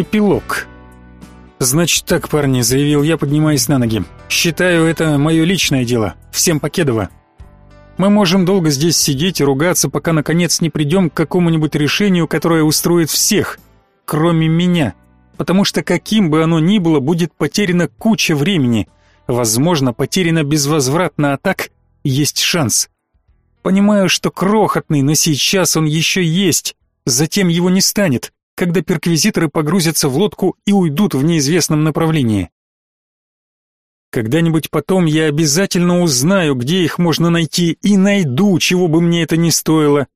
Эпилог. «Значит так, парни», — заявил я, поднимаясь на ноги. «Считаю, это мое личное дело. Всем покедово. Мы можем долго здесь сидеть и ругаться, пока наконец не придем к какому-нибудь решению, которое устроит всех, кроме меня. Потому что каким бы оно ни было, будет потеряна куча времени. Возможно, потеряна безвозвратно, а так есть шанс. Понимаю, что крохотный, но сейчас он еще есть. Затем его не станет, когда перквизиторы погрузятся в лодку и уйдут в неизвестном направлении. Когда-нибудь потом я обязательно узнаю, где их можно найти, и найду, чего бы мне это ни стоило.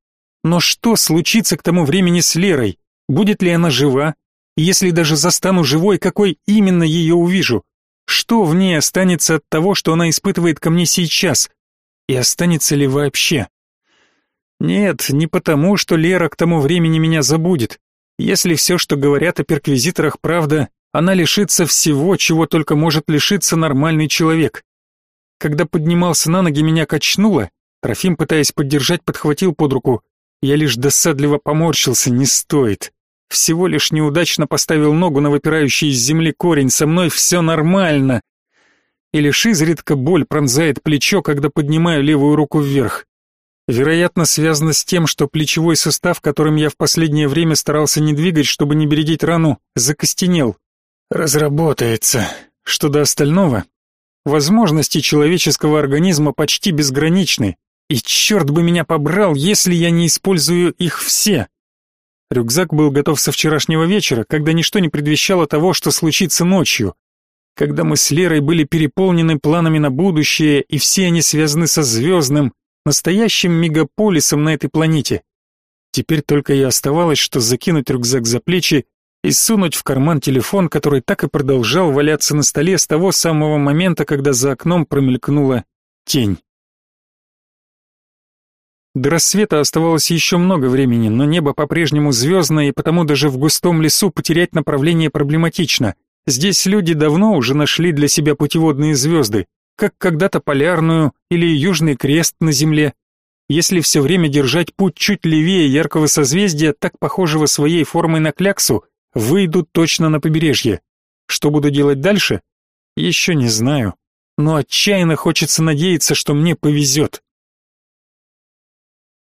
Но что случится к тому времени с Лерой? Будет ли она жива? Если даже застану живой, какой именно ее увижу? Что в ней останется от того, что она испытывает ко мне сейчас? И останется ли вообще? Нет, не потому, что Лера к тому времени меня забудет. Если все, что говорят о перквизиторах, правда, она лишится всего, чего только может лишиться нормальный человек. Когда поднимался на ноги, меня качнуло. Трофим, пытаясь поддержать, подхватил под руку. Я лишь досадливо поморщился, не стоит. Всего лишь неудачно поставил ногу на выпирающий из земли корень, со мной все нормально. И лишь изредка боль пронзает плечо, когда поднимаю левую руку вверх. Вероятно, связано с тем, что плечевой сустав, которым я в последнее время старался не двигать, чтобы не бередить рану, закостенел. Разработается. Что до остального, возможности человеческого организма почти безграничны, и черт бы меня побрал, если я не использую их все. Рюкзак был готов со вчерашнего вечера, когда ничто не предвещало того, что случится ночью. Когда мы с Лерой были переполнены планами на будущее, и все они связаны со звездным, настоящим мегаполисом на этой планете. Теперь только и оставалось, что закинуть рюкзак за плечи и сунуть в карман телефон, который так и продолжал валяться на столе с того самого момента, когда за окном промелькнула тень. До рассвета оставалось еще много времени, но небо по-прежнему звездное, и потому даже в густом лесу потерять направление проблематично. Здесь люди давно уже нашли для себя путеводные звезды, как когда-то полярную или южный крест на Земле. Если все время держать путь чуть левее яркого созвездия, так похожего своей формой на кляксу, Выйду точно на побережье. Что буду делать дальше? Еще не знаю. Но отчаянно хочется надеяться, что мне повезет.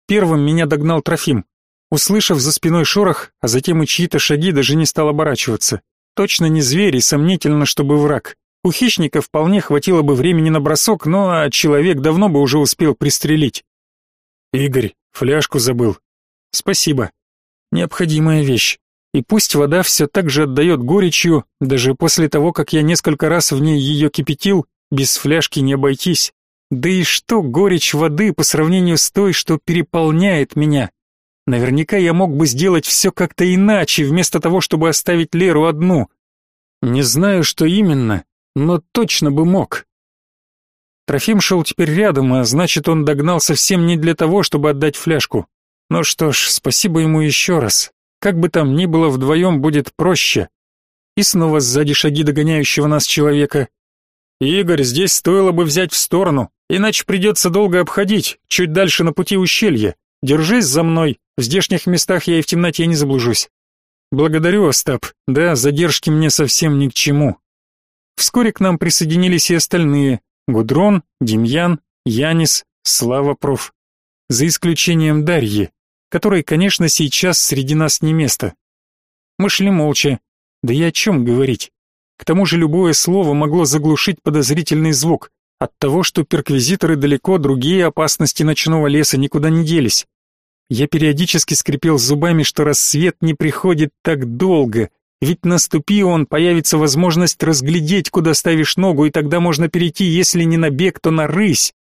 Первым меня догнал Трофим. Услышав за спиной шорох, а затем и чьи-то шаги, даже не стал оборачиваться. Точно не зверь и сомнительно, чтобы враг. У хищника вполне хватило бы времени на бросок, но человек давно бы уже успел пристрелить. Игорь, фляжку забыл. Спасибо. Необходимая вещь. И пусть вода все так же отдает горечью, даже после того, как я несколько раз в ней ее кипятил, без фляжки не обойтись. Да и что горечь воды по сравнению с той, что переполняет меня? Наверняка я мог бы сделать все как-то иначе, вместо того, чтобы оставить Леру одну. Не знаю, что именно, но точно бы мог. Трофим шел теперь рядом, а значит, он догнал совсем не для того, чтобы отдать фляжку. Ну что ж, спасибо ему еще раз. Как бы там ни было, вдвоем будет проще. И снова сзади шаги догоняющего нас человека. Игорь, здесь стоило бы взять в сторону, иначе придется долго обходить, чуть дальше на пути ущелья. Держись за мной, в здешних местах я и в темноте не заблужусь. Благодарю, Остап. Да, задержки мне совсем ни к чему. Вскоре к нам присоединились и остальные: Гудрон, Демьян, Янис, Слава проф. За исключением Дарьи, которой, конечно, сейчас среди нас не место. Мы шли молча. Да и о чем говорить? К тому же любое слово могло заглушить подозрительный звук. От того, что перквизиторы далеко, другие опасности ночного леса никуда не делись. Я периодически скрипел зубами, что рассвет не приходит так долго, ведь наступи он, появится возможность разглядеть, куда ставишь ногу, и тогда можно перейти, если не на бег, то на рысь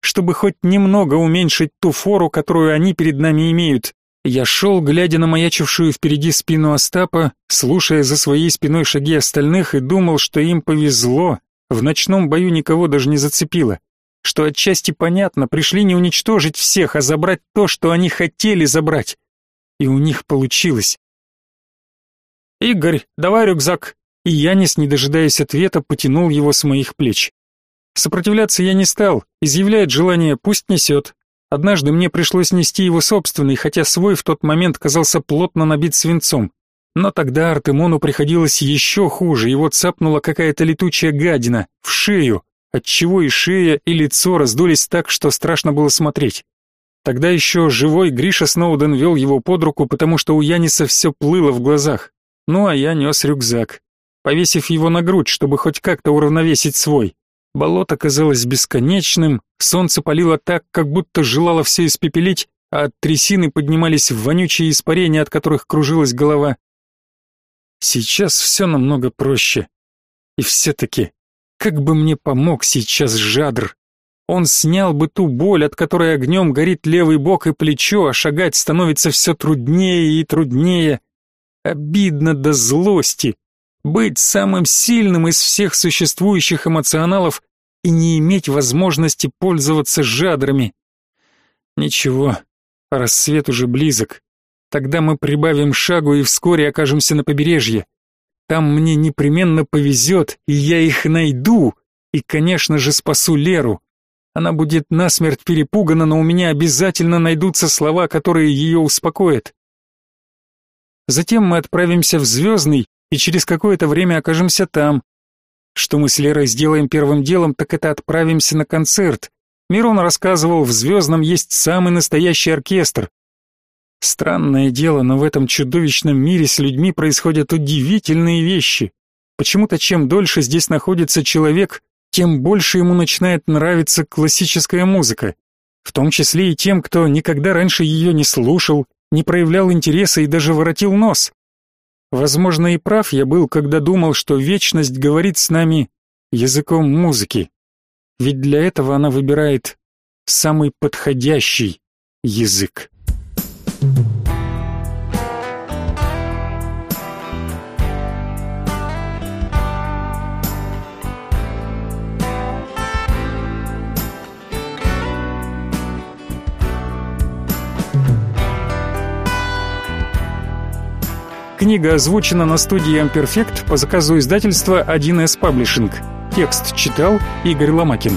чтобы хоть немного уменьшить ту фору, которую они перед нами имеют. Я шел, глядя на маячившую впереди спину Остапа, слушая за своей спиной шаги остальных и думал, что им повезло, в ночном бою никого даже не зацепило. Что отчасти понятно, пришли не уничтожить всех, а забрать то, что они хотели забрать. И у них получилось. «Игорь, давай рюкзак!» И Янис, не дожидаясь ответа, потянул его с моих плеч. Сопротивляться я не стал, изъявляет желание, пусть несет. Однажды мне пришлось нести его собственный, хотя свой в тот момент казался плотно набит свинцом. Но тогда Артемону приходилось еще хуже, его цапнула какая-то летучая гадина в шею, отчего и шея, и лицо раздулись так, что страшно было смотреть. Тогда еще живой Гриша Сноуден вел его под руку, потому что у Яниса все плыло в глазах. Ну а я нес рюкзак, повесив его на грудь, чтобы хоть как-то уравновесить свой. Болото казалось бесконечным, солнце палило так, как будто желало все испепелить, а от трясины поднимались вонючие испарения, от которых кружилась голова. Сейчас все намного проще. И все-таки, как бы мне помог сейчас Жадр? Он снял бы ту боль, от которой огнем горит левый бок и плечо, а шагать становится все труднее и труднее. Обидно до злости. Быть самым сильным из всех существующих эмоционалов и не иметь возможности пользоваться жадрами. Ничего, рассвет уже близок. Тогда мы прибавим шагу и вскоре окажемся на побережье. Там мне непременно повезет, и я их найду, и, конечно же, спасу Леру. Она будет насмерть перепугана, но у меня обязательно найдутся слова, которые ее успокоят. Затем мы отправимся в Звездный и через какое-то время окажемся там. Что мы с Лерой сделаем первым делом, так это отправимся на концерт. Мирон рассказывал, в Звездном есть самый настоящий оркестр. Странное дело, но в этом чудовищном мире с людьми происходят удивительные вещи. Почему-то чем дольше здесь находится человек, тем больше ему начинает нравиться классическая музыка. В том числе и тем, кто никогда раньше ее не слушал, не проявлял интереса и даже воротил нос. Возможно, и прав я был, когда думал, что вечность говорит с нами языком музыки. Ведь для этого она выбирает самый подходящий язык. Книга озвучена на студии Amperfect по заказу издательства 1С Publishing. Текст читал Игорь Ломакин.